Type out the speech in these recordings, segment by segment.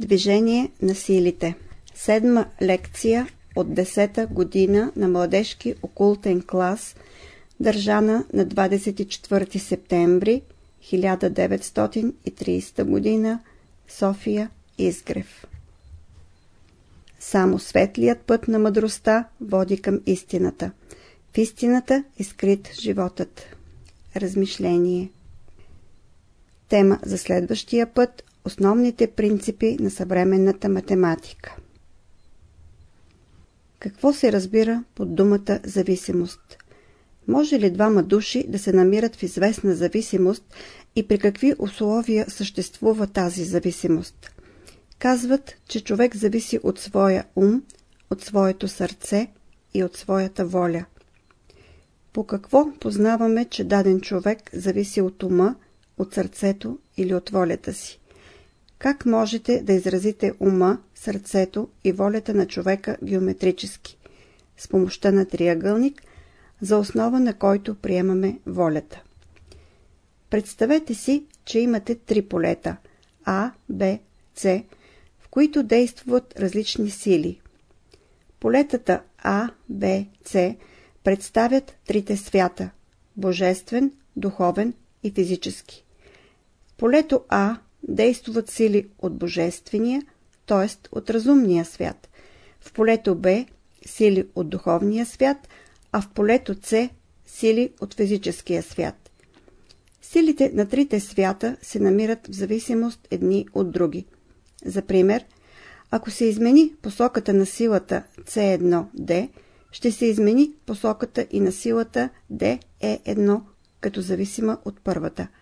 Движение на силите Седма лекция от 10-та година на младежки окултен клас, държана на 24 септември 1930 година, София, Изгрев. Само светлият път на мъдростта води към истината. В истината е скрит животът. Размишление Тема за следващия път – основните принципи на съвременната математика. Какво се разбира под думата зависимост? Може ли двама души да се намират в известна зависимост и при какви условия съществува тази зависимост? Казват, че човек зависи от своя ум, от своето сърце и от своята воля. По какво познаваме, че даден човек зависи от ума, от сърцето или от волята си? Как можете да изразите ума, сърцето и волята на човека геометрически? С помощта на триъгълник, за основа на който приемаме волята. Представете си, че имате три полета А, Б, С, в които действат различни сили. Полетата А, Б, С представят трите свята – божествен, духовен и физически. Полето А действуват сили от божествения, т.е. от разумния свят. В полето Б сили от духовния свят, а в полето С сили от физическия свят. Силите на трите свята се намират в зависимост едни от други. За пример, ако се измени посоката на силата C1D, ще се измени посоката и на силата DE1 като зависима от първата –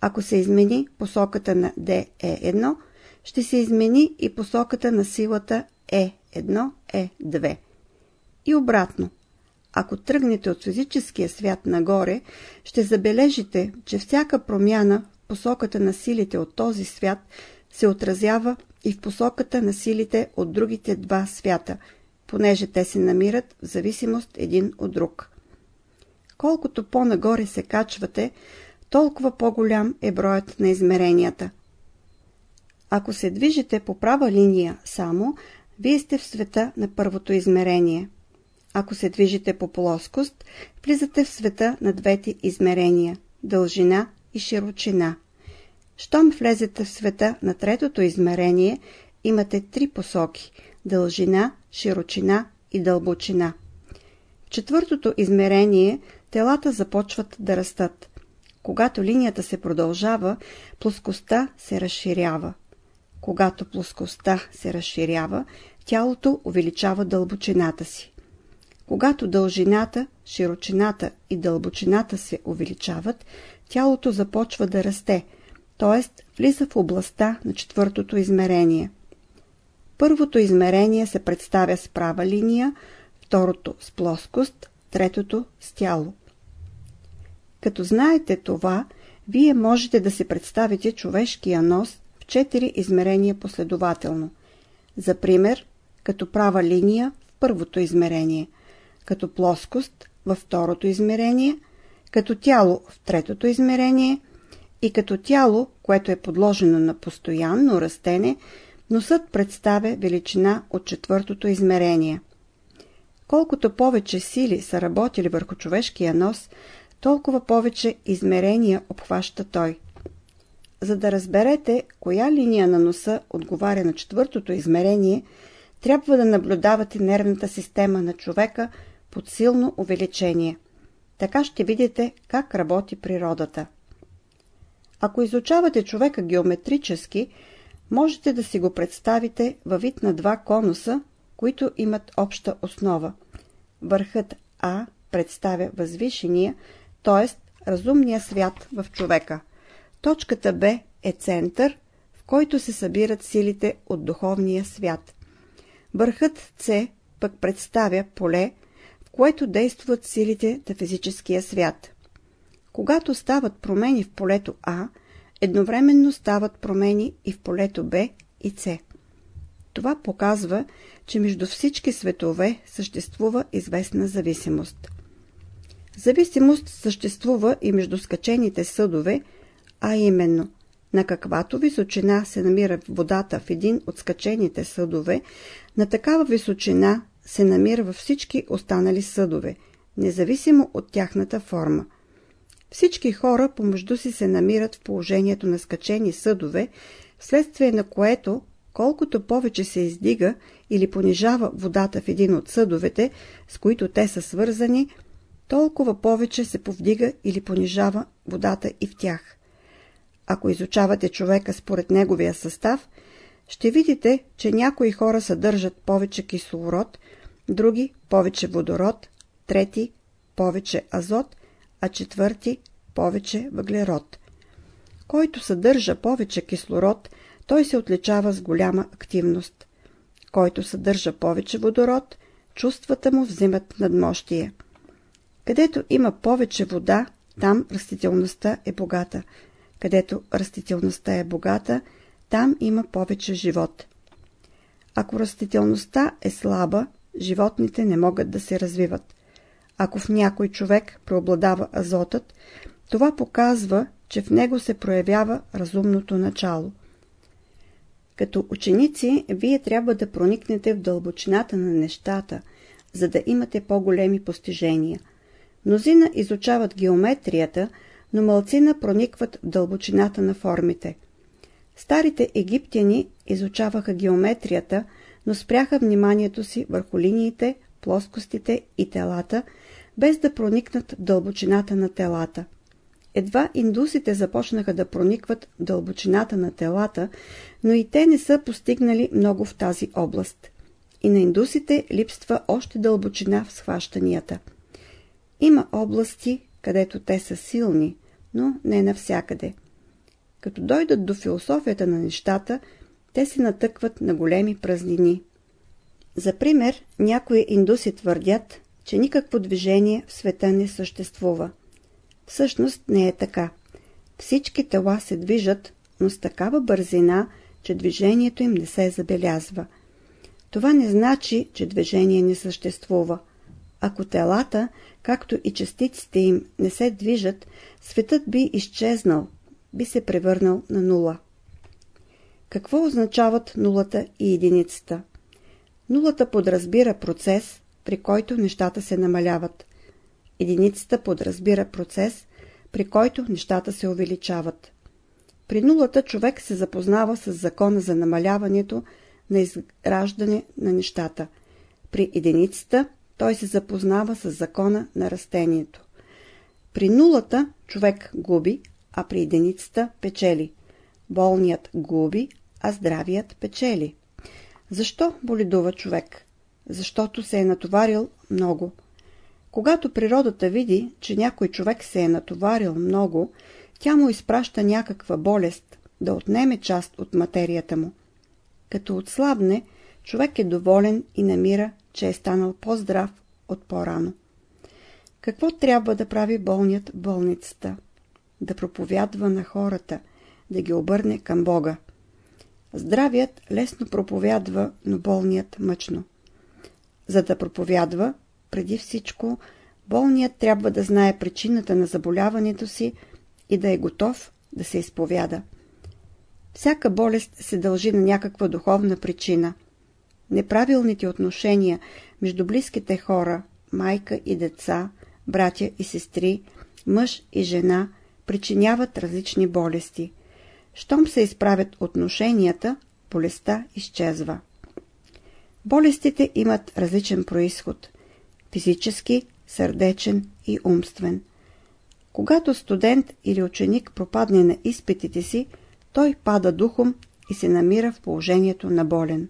ако се измени посоката на DE1, ще се измени и посоката на силата E1, E2. И обратно. Ако тръгнете от физическия свят нагоре, ще забележите, че всяка промяна в посоката на силите от този свят се отразява и в посоката на силите от другите два свята, понеже те се намират в зависимост един от друг. Колкото по-нагоре се качвате, толкова по-голям е броят на измеренията. Ако се движите по права линия само, вие сте в света на първото измерение. Ако се движите по плоскост, влизате в света на двете измерения – дължина и широчина. Щом влезете в света на третото измерение, имате три посоки – дължина, широчина и дълбочина. В четвъртото измерение телата започват да растат. Когато линията се продължава, плоскостта се разширява. Когато плоскостта се разширява, тялото увеличава дълбочината си. Когато дължината, широчината и дълбочината се увеличават, тялото започва да расте, т.е. влиза в областта на четвъртото измерение. Първото измерение се представя с права линия, второто с плоскост, третото с тяло. Като знаете това, вие можете да се представите човешкия нос в четири измерения последователно. За пример, като права линия в първото измерение, като плоскост във второто измерение, като тяло в третото измерение и като тяло, което е подложено на постоянно растене, носът представя величина от четвъртото измерение. Колкото повече сили са работили върху човешкия нос, толкова повече измерения обхваща той. За да разберете коя линия на носа отговаря на четвъртото измерение, трябва да наблюдавате нервната система на човека под силно увеличение. Така ще видите как работи природата. Ако изучавате човека геометрически, можете да си го представите във вид на два конуса, които имат обща основа. Върхът А представя възвишения, т.е. разумния свят в човека. Точката Б е център, в който се събират силите от духовния свят. Върхът С пък представя поле, в което действат силите на физическия свят. Когато стават промени в полето А, едновременно стават промени и в полето Б и С. Това показва, че между всички светове съществува известна зависимост. Зависимост съществува и между скачените съдове, а именно На каквато височина се намира водата в един от скачените съдове, на такава височина се намира във всички останали съдове, независимо от тяхната форма. Всички хора помежду си се намират в положението на скачени съдове, вследствие на което, колкото повече се издига или понижава водата в един от съдовете, с които те са свързани, толкова повече се повдига или понижава водата и в тях. Ако изучавате човека според неговия състав, ще видите, че някои хора съдържат повече кислород, други повече водород, трети повече азот, а четвърти повече въглерод. Който съдържа повече кислород, той се отличава с голяма активност. Който съдържа повече водород, чувствата му взимат надмощие. Където има повече вода, там растителността е богата. Където растителността е богата, там има повече живот. Ако растителността е слаба, животните не могат да се развиват. Ако в някой човек преобладава азотът, това показва, че в него се проявява разумното начало. Като ученици, вие трябва да проникнете в дълбочината на нещата, за да имате по-големи постижения. Мнозина изучават геометрията, но мълцина проникват в дълбочината на формите. Старите египтяни изучаваха геометрията, но спряха вниманието си върху линиите, плоскостите и телата, без да проникнат в дълбочината на телата. Едва индусите започнаха да проникват в дълбочината на телата, но и те не са постигнали много в тази област. И на индусите липства още дълбочина в схващанията. Има области, където те са силни, но не навсякъде. Като дойдат до философията на нещата, те се натъкват на големи празнини. За пример, някои индуси твърдят, че никакво движение в света не съществува. Всъщност не е така. Всички тела се движат, но с такава бързина, че движението им не се забелязва. Това не значи, че движение не съществува. Ако телата, както и частиците им, не се движат, светът би изчезнал, би се превърнал на нула. Какво означават нулата и единицата? Нулата подразбира процес, при който нещата се намаляват. Единицата подразбира процес, при който нещата се увеличават. При нулата човек се запознава с закона за намаляването на изграждане на нещата. При единицата той се запознава с закона на растението. При нулата човек губи, а при единицата печели. Болният губи, а здравият печели. Защо боледува човек? Защото се е натоварил много. Когато природата види, че някой човек се е натоварил много, тя му изпраща някаква болест, да отнеме част от материята му. Като отслабне, човек е доволен и намира, че е станал по-здрав от по-рано. Какво трябва да прави болният в болницата? Да проповядва на хората, да ги обърне към Бога. Здравият лесно проповядва, но болният мъчно. За да проповядва, преди всичко, болният трябва да знае причината на заболяването си и да е готов да се изповяда. Всяка болест се дължи на някаква духовна причина. Неправилните отношения между близките хора, майка и деца, братя и сестри, мъж и жена причиняват различни болести. Щом се изправят отношенията, болестта изчезва. Болестите имат различен происход – физически, сърдечен и умствен. Когато студент или ученик пропадне на изпитите си, той пада духом и се намира в положението на болен.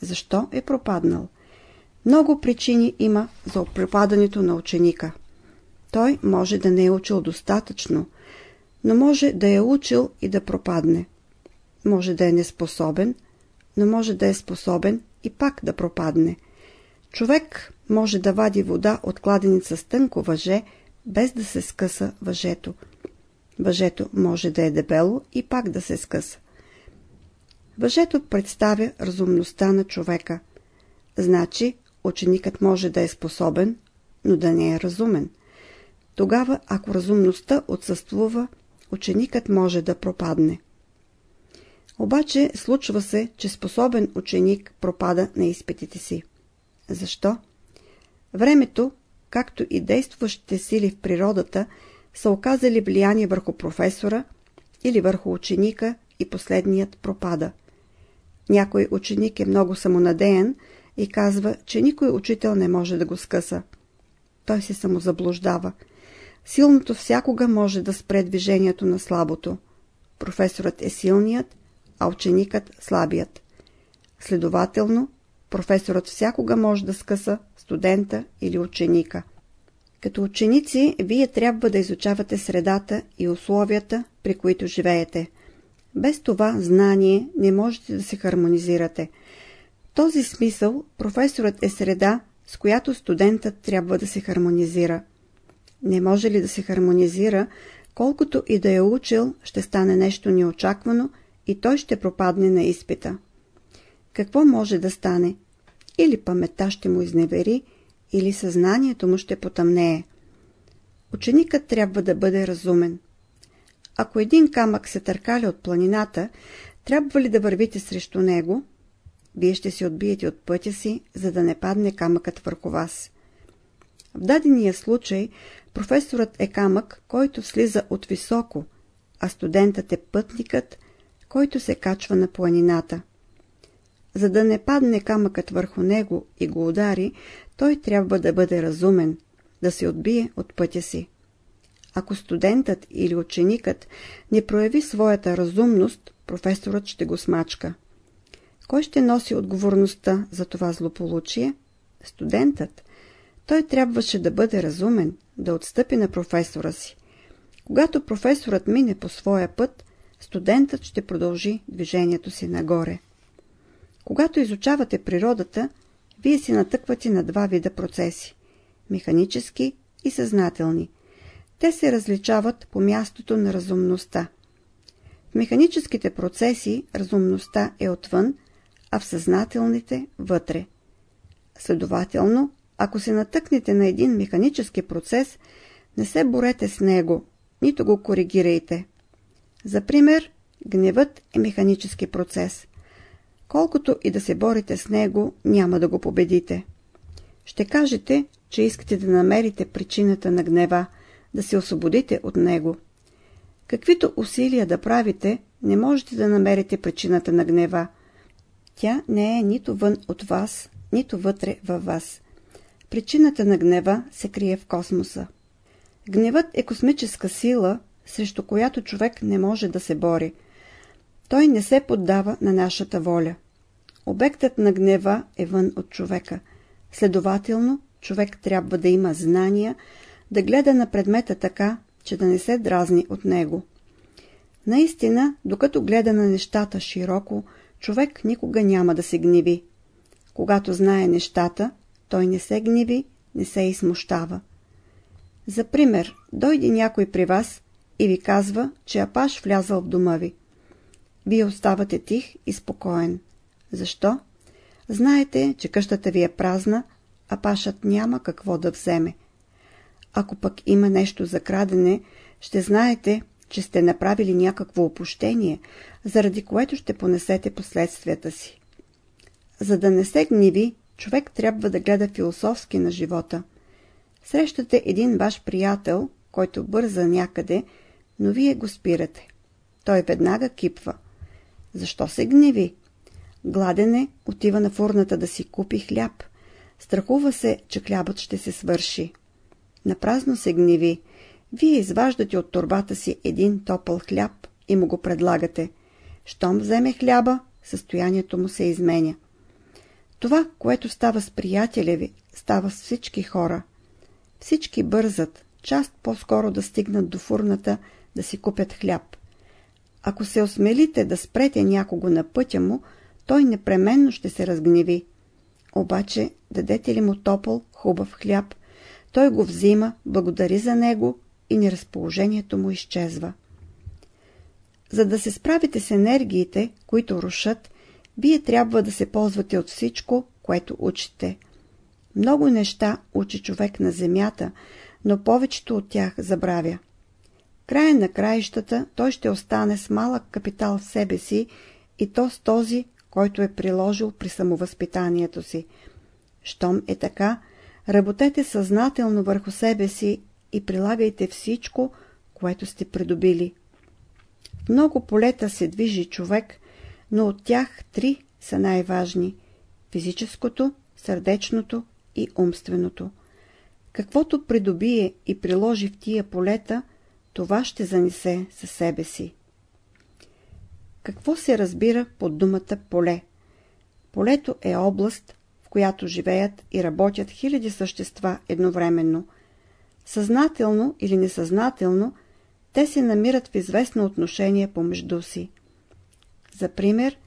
Защо е пропаднал? Много причини има за пропадането на ученика. Той може да не е учил достатъчно, но може да е учил и да пропадне. Може да е неспособен, но може да е способен и пак да пропадне. Човек може да вади вода от кладеница с тънко въже, без да се скъса въжето. Въжето може да е дебело и пак да се скъса. Въжето представя разумността на човека. Значи, ученикът може да е способен, но да не е разумен. Тогава, ако разумността отсъствува, ученикът може да пропадне. Обаче случва се, че способен ученик пропада на изпитите си. Защо? Времето, както и действащите сили в природата, са оказали влияние върху професора или върху ученика и последният пропада. Някой ученик е много самонадеян и казва, че никой учител не може да го скъса. Той се самозаблуждава. Силното всякога може да спре движението на слабото. Професорът е силният, а ученикът слабият. Следователно, професорът всякога може да скъса студента или ученика. Като ученици, вие трябва да изучавате средата и условията, при които живеете. Без това знание не можете да се хармонизирате. В този смисъл професорът е среда, с която студентът трябва да се хармонизира. Не може ли да се хармонизира, колкото и да е учил, ще стане нещо неочаквано и той ще пропадне на изпита. Какво може да стане? Или паметта ще му изневери, или съзнанието му ще потъмнее. Ученикът трябва да бъде разумен. Ако един камък се търкаля от планината, трябва ли да вървите срещу него? Вие ще се отбиете от пътя си, за да не падне камъкът върху вас. В дадения случай професорът е камък, който слиза от високо, а студентът е пътникът, който се качва на планината. За да не падне камъкът върху него и го удари, той трябва да бъде разумен, да се отбие от пътя си. Ако студентът или ученикът не прояви своята разумност, професорът ще го смачка. Кой ще носи отговорността за това злополучие? Студентът. Той трябваше да бъде разумен, да отстъпи на професора си. Когато професорът мине по своя път, студентът ще продължи движението си нагоре. Когато изучавате природата, вие си натъквате на два вида процеси – механически и съзнателни. Те се различават по мястото на разумността. В механическите процеси разумността е отвън, а в съзнателните – вътре. Следователно, ако се натъкнете на един механически процес, не се борете с него, нито го коригирайте. За пример, гневът е механически процес. Колкото и да се борите с него, няма да го победите. Ще кажете, че искате да намерите причината на гнева, да се освободите от него. Каквито усилия да правите, не можете да намерите причината на гнева. Тя не е нито вън от вас, нито вътре във вас. Причината на гнева се крие в космоса. Гневът е космическа сила, срещу която човек не може да се бори. Той не се поддава на нашата воля. Обектът на гнева е вън от човека. Следователно, човек трябва да има знания, да гледа на предмета така, че да не се дразни от него. Наистина, докато гледа на нещата широко, човек никога няма да се гневи. Когато знае нещата, той не се гневи, не се измущава. За пример, дойде някой при вас и ви казва, че Апаш влязъл в дома ви. Вие оставате тих и спокоен. Защо? Знаете, че къщата ви е празна, а пашът няма какво да вземе. Ако пък има нещо за крадене, ще знаете, че сте направили някакво опущение, заради което ще понесете последствията си. За да не се гниви, човек трябва да гледа философски на живота. Срещате един ваш приятел, който бърза някъде, но вие го спирате. Той веднага кипва. Защо се гневи? Гладен е, отива на фурната да си купи хляб. Страхува се, че хлябът ще се свърши. Напразно се гневи. Вие изваждате от турбата си един топъл хляб и му го предлагате. Щом вземе хляба, състоянието му се изменя. Това, което става с приятеля ви, става с всички хора. Всички бързат, част по-скоро да стигнат до фурната, да си купят хляб. Ако се осмелите да спрете някого на пътя му, той непременно ще се разгневи. Обаче, дадете ли му топъл, хубав хляб, той го взима, благодари за него и неразположението му изчезва. За да се справите с енергиите, които рушат, вие трябва да се ползвате от всичко, което учите. Много неща учи човек на земята, но повечето от тях забравя. края на краищата той ще остане с малък капитал в себе си и то с този, който е приложил при самовъзпитанието си. Щом е така, работете съзнателно върху себе си и прилагайте всичко, което сте придобили. В много полета се движи човек, но от тях три са най-важни – физическото, сърдечното и умственото. Каквото придобие и приложи в тия полета, това ще занесе със себе си. Какво се разбира под думата поле? Полето е област, която живеят и работят хиляди същества едновременно. Съзнателно или несъзнателно, те се намират в известно отношение помежду си. За пример,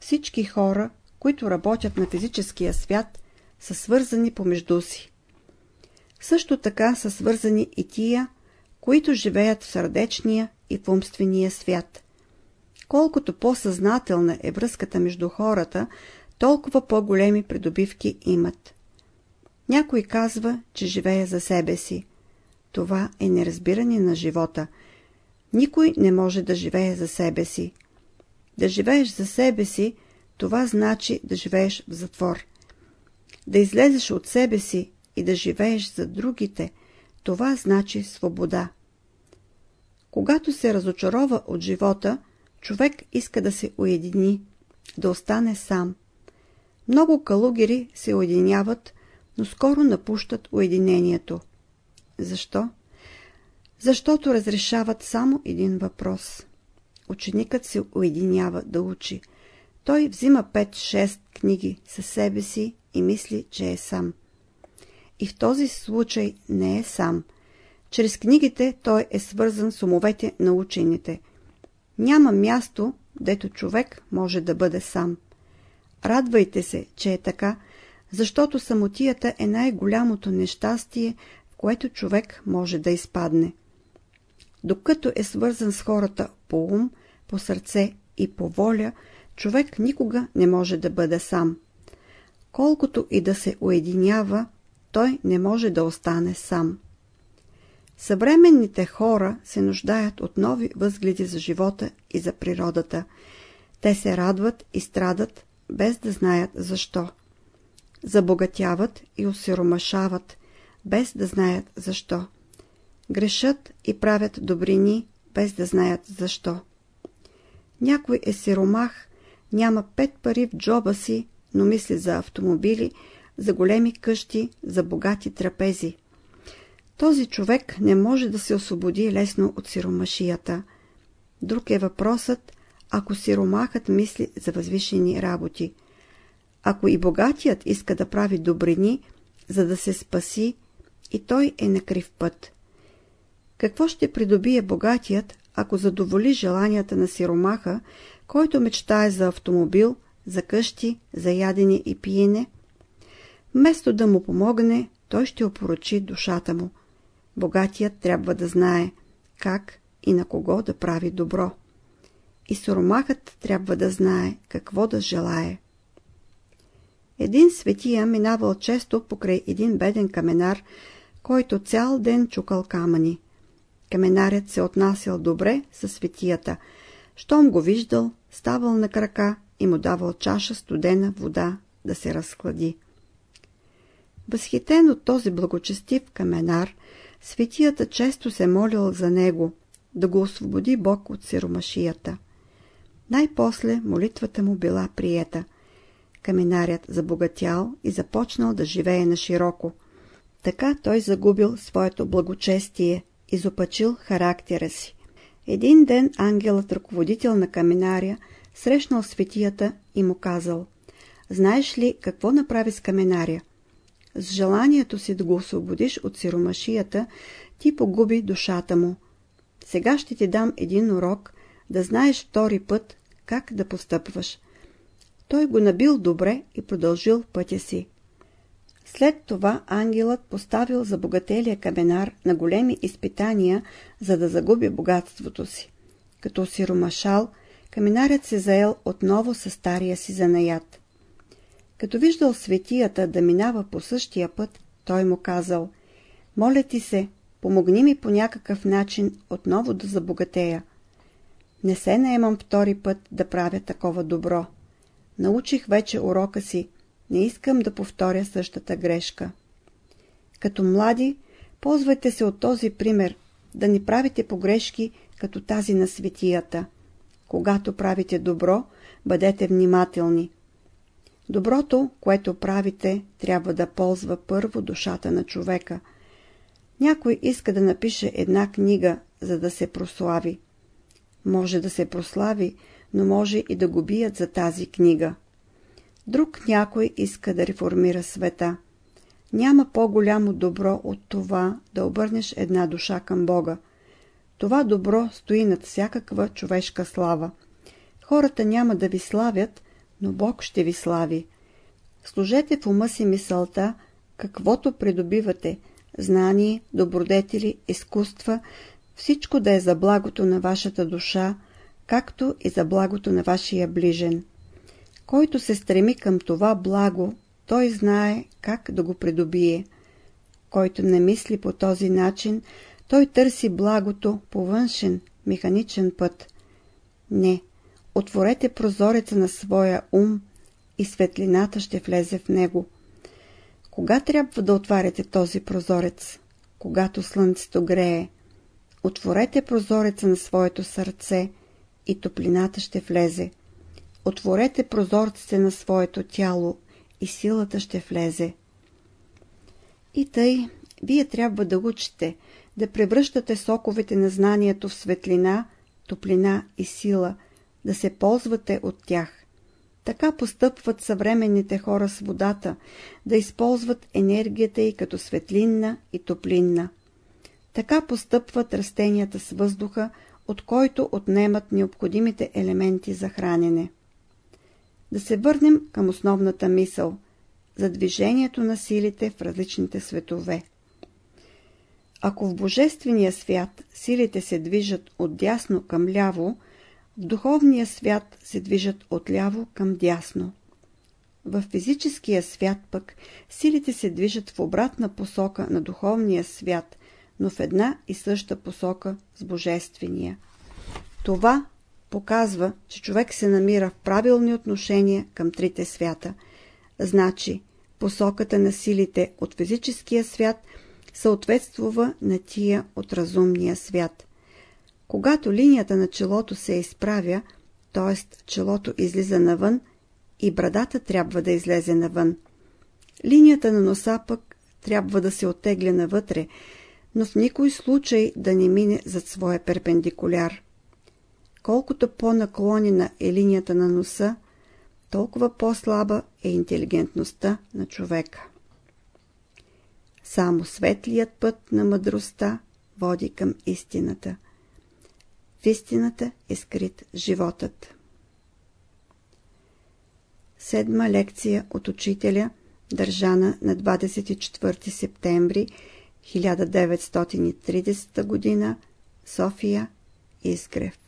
всички хора, които работят на физическия свят, са свързани помежду си. Също така са свързани и тия, които живеят в сърдечния и в умствения свят. Колкото по-съзнателна е връзката между хората, толкова по-големи придобивки имат. Някой казва, че живее за себе си. Това е неразбиране на живота. Никой не може да живее за себе си. Да живееш за себе си, това значи да живееш в затвор. Да излезеш от себе си и да живееш за другите, това значи свобода. Когато се разочарова от живота, човек иска да се уедини, да остане сам. Много калугери се уединяват, но скоро напущат уединението. Защо? Защото разрешават само един въпрос. Ученикът се уединява да учи. Той взима 5-6 книги със себе си и мисли, че е сам. И в този случай не е сам. Чрез книгите той е свързан с умовете на учените. Няма място, дето човек може да бъде сам. Радвайте се, че е така, защото самотията е най-голямото нещастие, в което човек може да изпадне. Докато е свързан с хората по ум, по сърце и по воля, човек никога не може да бъде сам. Колкото и да се уединява, той не може да остане сам. Съвременните хора се нуждаят от нови възгледи за живота и за природата. Те се радват и страдат, без да знаят защо. Забогатяват и осиромашават, без да знаят защо. Грешат и правят добрини, без да знаят защо. Някой е сиромах, няма пет пари в джоба си, но мисли за автомобили, за големи къщи, за богати трапези. Този човек не може да се освободи лесно от сиромашията. Друг е въпросът, ако сиромахът мисли за възвишени работи. Ако и богатият иска да прави добрини, за да се спаси, и той е на крив път. Какво ще придобие богатият, ако задоволи желанията на сиромаха, който мечтае за автомобил, за къщи, за ядене и пиене? Вместо да му помогне, той ще опорочи душата му. Богатият трябва да знае как и на кого да прави добро. И суромахът трябва да знае какво да желае. Един светия минавал често покрай един беден каменар, който цял ден чукал камъни. Каменарят се отнасял добре със светията. Щом го виждал, ставал на крака и му давал чаша студена вода да се разклади. Възхитен от този благочестив каменар, светията често се молил за него, да го освободи Бог от сиромашията. Най-после молитвата му била приета. Каменарят забогатял и започнал да живее на широко. Така той загубил своето благочестие, изопачил характера си. Един ден ангелът, ръководител на каменаря, срещнал светията и му казал «Знаеш ли какво направи с каменаря? С желанието си да го освободиш от сиромашията, ти погуби душата му. Сега ще ти дам един урок, да знаеш втори път как да постъпваш. Той го набил добре и продължил пътя си. След това ангелът поставил за богателия каменар на големи изпитания, за да загуби богатството си. Като сиромашал, каменарят се заел отново със стария си занаят. Като виждал светията да минава по същия път, той му казал, «Моля ти се, помогни ми по някакъв начин отново да забогатея. Не се наемам втори път да правя такова добро. Научих вече урока си, не искам да повторя същата грешка. Като млади, ползвайте се от този пример, да не правите погрешки като тази на светията. Когато правите добро, бъдете внимателни. Доброто, което правите, трябва да ползва първо душата на човека. Някой иска да напише една книга, за да се прослави. Може да се прослави, но може и да го бият за тази книга. Друг някой иска да реформира света. Няма по-голямо добро от това да обърнеш една душа към Бога. Това добро стои над всякаква човешка слава. Хората няма да ви славят, но Бог ще ви слави. Служете в ума си мисълта, каквото придобивате – знание, добродетели, изкуства, всичко да е за благото на вашата душа, както и за благото на вашия ближен. Който се стреми към това благо, той знае как да го придобие. Който не мисли по този начин, той търси благото по външен, механичен път. Не, отворете прозореца на своя ум и светлината ще влезе в него. Кога трябва да отваряте този прозорец? Когато слънцето грее. Отворете прозореца на своето сърце и топлината ще влезе. Отворете прозорците на своето тяло и силата ще влезе. И тъй, вие трябва да учите, да превръщате соковете на знанието в светлина, топлина и сила, да се ползвате от тях. Така постъпват съвременните хора с водата, да използват енергията й като светлинна и топлинна. Така постъпват растенията с въздуха, от който отнемат необходимите елементи за хранене. Да се върнем към основната мисъл за движението на силите в различните светове. Ако в Божествения свят силите се движат от дясно към ляво, в духовния свят се движат от ляво към дясно. В физическия свят пък силите се движат в обратна посока на духовния свят, но в една и съща посока с Божествения. Това показва, че човек се намира в правилни отношения към трите свята. Значи, посоката на силите от физическия свят съответствува на тия от разумния свят. Когато линията на челото се изправя, т.е. челото излиза навън и брадата трябва да излезе навън. Линията на носа пък трябва да се оттегля навътре, но в никой случай да не мине зад своя перпендикуляр. Колкото по-наклонена е линията на носа, толкова по-слаба е интелигентността на човека. Само светлият път на мъдростта води към истината. В истината е скрит животът. Седма лекция от учителя, държана на 24 септември 1930 г. София Изгрев